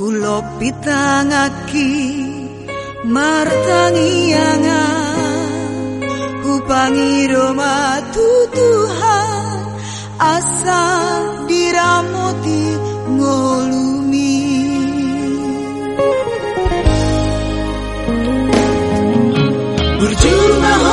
Kulo pitangaki martangianga Kupangiro matutuha asa diramoti ngolumi. Berjumlah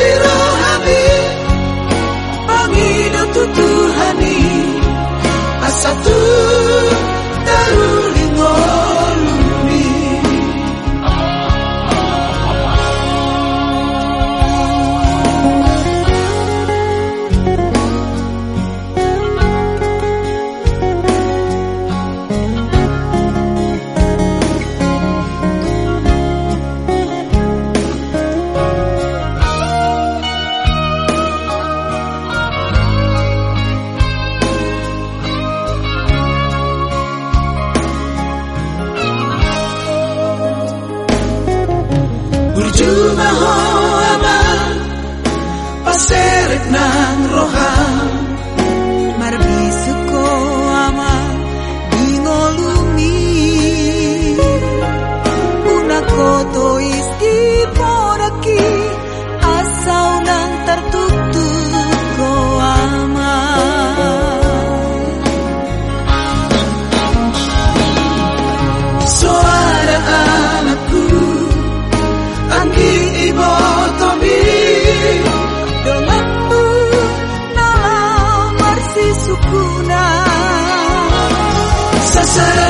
Tiro to the home Paserik ng berguna sasaran